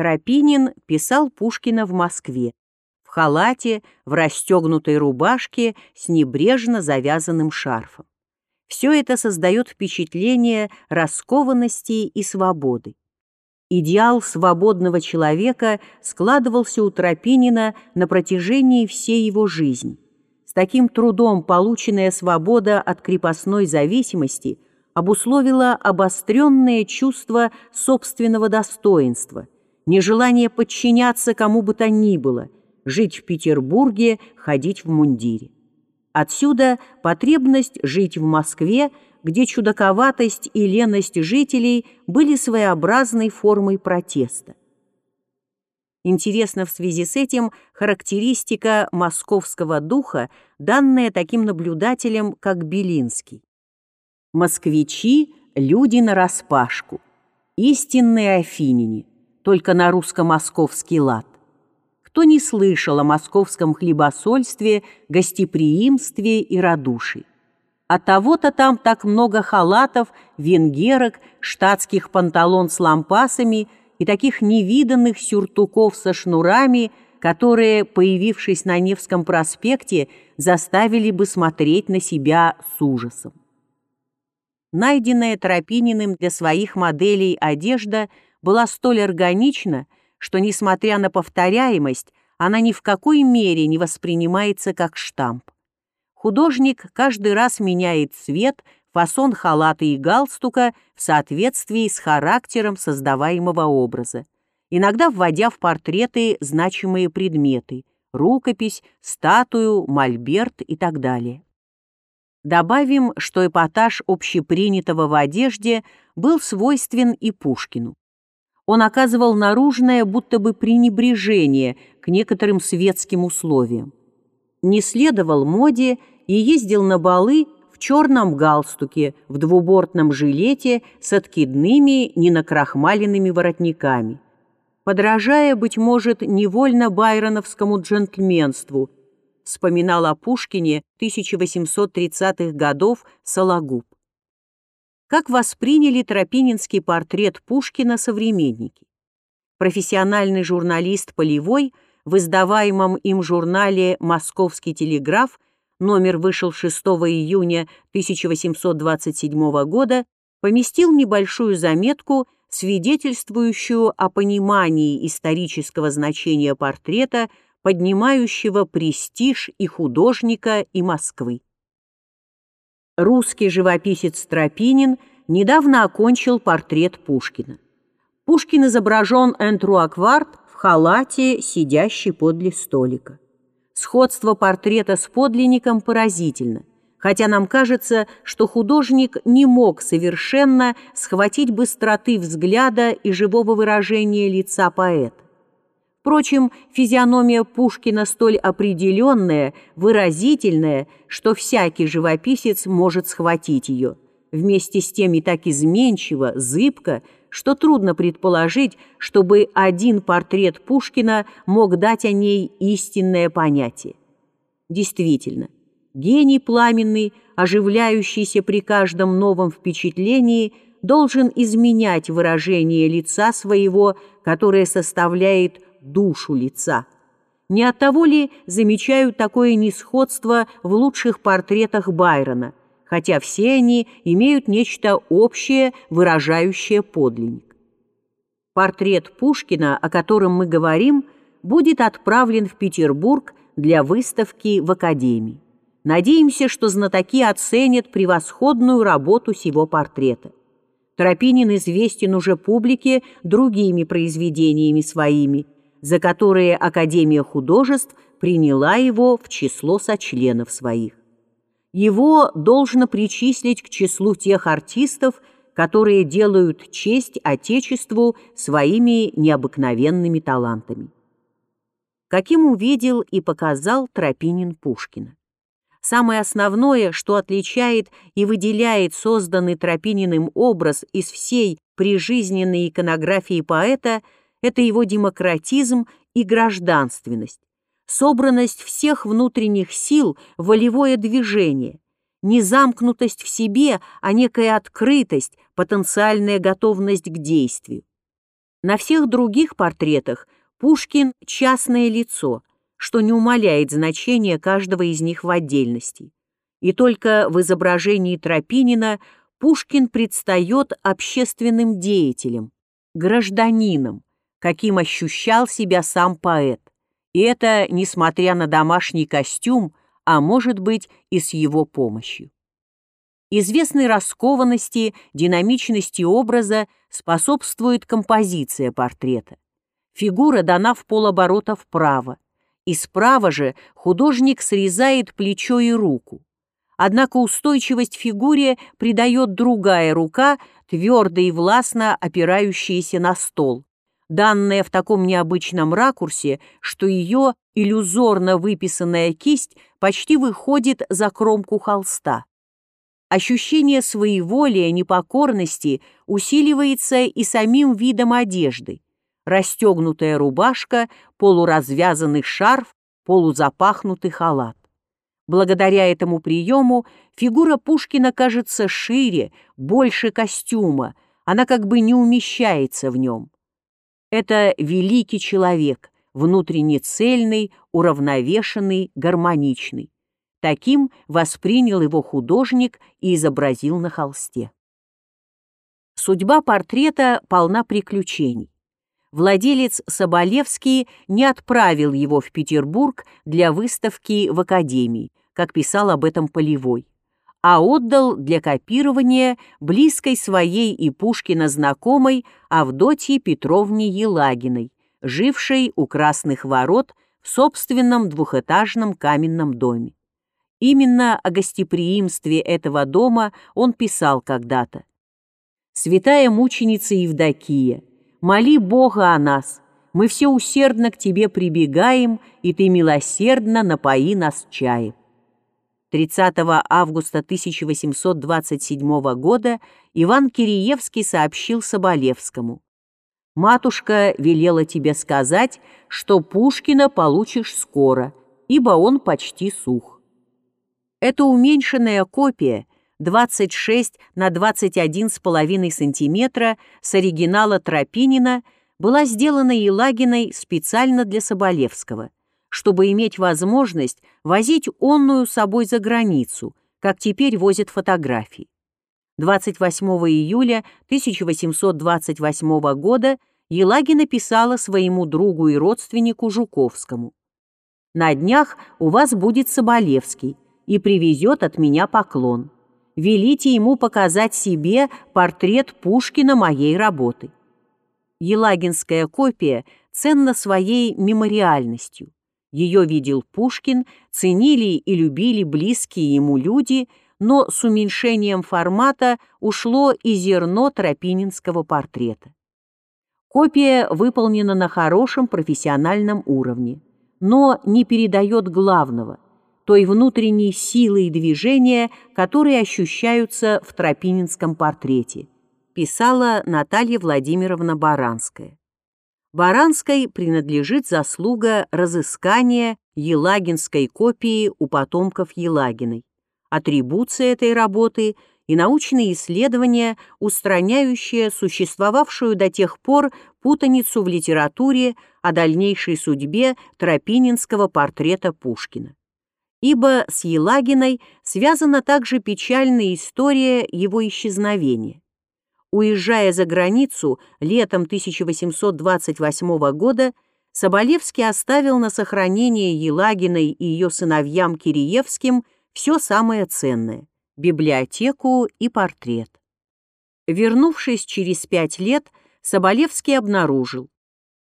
Тропинин писал Пушкина в Москве, в халате, в расстегнутой рубашке с небрежно завязанным шарфом. Все это создает впечатление раскованности и свободы. Идеал свободного человека складывался у Тропинина на протяжении всей его жизни. С таким трудом полученная свобода от крепостной зависимости обусловила обостренное чувство собственного достоинства, нежелание подчиняться кому бы то ни было, жить в Петербурге, ходить в мундире. Отсюда потребность жить в Москве, где чудаковатость и леность жителей были своеобразной формой протеста. Интересна в связи с этим характеристика московского духа, данная таким наблюдателем, как Белинский. «Москвичи – люди нараспашку, истинные афиняне, только на русско-московский лад кто не слышал о московском хлебосольстве, гостеприимстве и радушии. А того-то там так много халатов, венгерок, штатских панталон с лампасами и таких невиданных сюртуков со шнурами, которые, появившись на Невском проспекте, заставили бы смотреть на себя с ужасом. Найденная Тропининым для своих моделей одежда была столь органична, что, несмотря на повторяемость, она ни в какой мере не воспринимается как штамп. Художник каждый раз меняет цвет, фасон халата и галстука в соответствии с характером создаваемого образа, иногда вводя в портреты значимые предметы – рукопись, статую, мольберт и так далее. Добавим, что эпатаж общепринятого в одежде был свойствен и Пушкину он оказывал наружное будто бы пренебрежение к некоторым светским условиям. Не следовал моде и ездил на балы в черном галстуке, в двубортном жилете с откидными, ненакрахмаленными воротниками. Подражая, быть может, невольно байроновскому джентльменству, вспоминал о Пушкине 1830-х годов Сологуб. Как восприняли тропининский портрет Пушкина современники? Профессиональный журналист Полевой в издаваемом им журнале «Московский телеграф» номер вышел 6 июня 1827 года, поместил небольшую заметку, свидетельствующую о понимании исторического значения портрета, поднимающего престиж и художника, и Москвы. Русский живописец Тропинин недавно окончил портрет Пушкина. Пушкин изображен энтруакварт в халате, сидящий подле столика. Сходство портрета с подлинником поразительно, хотя нам кажется, что художник не мог совершенно схватить быстроты взгляда и живого выражения лица поэта. Впрочем, физиономия Пушкина столь определенная, выразительная, что всякий живописец может схватить ее. Вместе с тем и так изменчиво, зыбко, что трудно предположить, чтобы один портрет Пушкина мог дать о ней истинное понятие. Действительно, гений пламенный, оживляющийся при каждом новом впечатлении, должен изменять выражение лица своего, которое составляет душу лица. Не от того ли замечают такое несходство в лучших портретах Байрона, хотя все они имеют нечто общее, выражающее подлинник. Портрет Пушкина, о котором мы говорим, будет отправлен в Петербург для выставки в Академии. Надеемся, что знатоки оценят превосходную работу сего портрета. Тропинин известен уже публике другими произведениями своими – за которые Академия художеств приняла его в число сочленов своих. Его должно причислить к числу тех артистов, которые делают честь Отечеству своими необыкновенными талантами. Каким увидел и показал Тропинин Пушкина. Самое основное, что отличает и выделяет созданный Тропининым образ из всей прижизненной иконографии поэта – это его демократизм и гражданственность, собранность всех внутренних сил, волевое движение, не замкнутость в себе, а некая открытость, потенциальная готовность к действию. На всех других портретах Пушкин – частное лицо, что не умаляет значения каждого из них в отдельности. И только в изображении Тропинина Пушкин предстает общественным деятелем, гражданином, каким ощущал себя сам поэт. И это несмотря на домашний костюм, а может быть и с его помощью. Известной раскованности, динамичности образа способствует композиция портрета. Фигура дана в полоборота вправо, и справа же художник срезает плечо и руку. Однако устойчивость фигуре придает другая рука, твердо и властно опирающаяся на стол, данная в таком необычном ракурсе, что ее иллюзорно выписанная кисть почти выходит за кромку холста. Ощущение своеволия, непокорности усиливается и самим видом одежды. Расстегнутая рубашка, полуразвязанный шарф, полузапахнутый халат. Благодаря этому приему фигура Пушкина кажется шире, больше костюма, она как бы не умещается в нем. Это великий человек, внутренне цельный, уравновешенный, гармоничный. Таким воспринял его художник и изобразил на холсте. Судьба портрета полна приключений. Владелец Соболевский не отправил его в Петербург для выставки в Академии, как писал об этом Полевой, а отдал для копирования близкой своей и Пушкина знакомой Авдотье Петровне Елагиной, жившей у Красных ворот в собственном двухэтажном каменном доме. Именно о гостеприимстве этого дома он писал когда-то. «Святая мученица Евдокия, моли Бога о нас, мы все усердно к Тебе прибегаем, и Ты милосердно напои нас чаем». 30 августа 1827 года Иван Киреевский сообщил Соболевскому. «Матушка велела тебе сказать, что Пушкина получишь скоро, ибо он почти сух». Эта уменьшенная копия 26 на 21,5 см с оригинала Тропинина была сделана Елагиной специально для Соболевского, чтобы иметь возможность возить онную собой за границу, как теперь возят фотографии. 28 июля 1828 года Елагина писала своему другу и родственнику Жуковскому. «На днях у вас будет Соболевский, и привезет от меня поклон. Велите ему показать себе портрет Пушкина моей работы. Елагинская копия ценна своей мемориальностью. Ее видел Пушкин, ценили и любили близкие ему люди, но с уменьшением формата ушло и зерно тропининского портрета. Копия выполнена на хорошем профессиональном уровне, но не передает главного – той внутренней силы и движения, которые ощущаются в Тропининском портрете, писала Наталья Владимировна Баранская. Баранской принадлежит заслуга разыскания елагинской копии у потомков Елагиной. Атрибуция этой работы и научные исследования, устраняющие существовавшую до тех пор путаницу в литературе о дальнейшей судьбе тропининского портрета Пушкина ибо с Елагиной связана также печальная история его исчезновения. Уезжая за границу летом 1828 года, Соболевский оставил на сохранение Елагиной и ее сыновьям Киреевским все самое ценное – библиотеку и портрет. Вернувшись через пять лет, Соболевский обнаружил,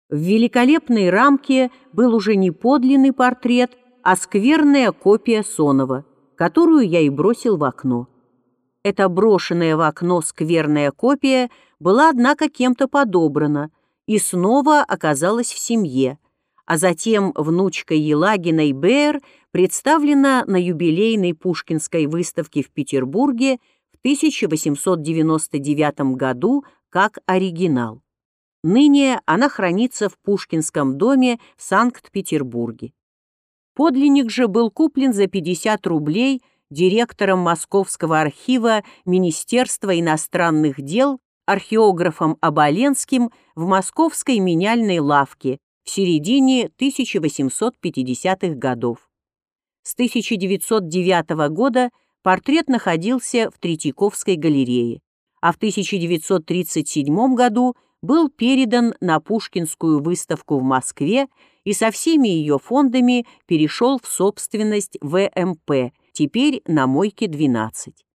в великолепной рамке был уже не подлинный портрет, а скверная копия Сонова, которую я и бросил в окно. Эта брошенная в окно скверная копия была, однако, кем-то подобрана и снова оказалась в семье, а затем внучка Елагиной Бэр представлена на юбилейной Пушкинской выставке в Петербурге в 1899 году как оригинал. Ныне она хранится в Пушкинском доме в Санкт-Петербурге. Подлинник же был куплен за 50 рублей директором Московского архива Министерства иностранных дел археографом Оболенским в московской меняльной лавке в середине 1850-х годов. С 1909 года портрет находился в Третьяковской галерее, а в 1937 году был передан на Пушкинскую выставку в Москве и со всеми ее фондами перешел в собственность ВМП, теперь на Мойке 12.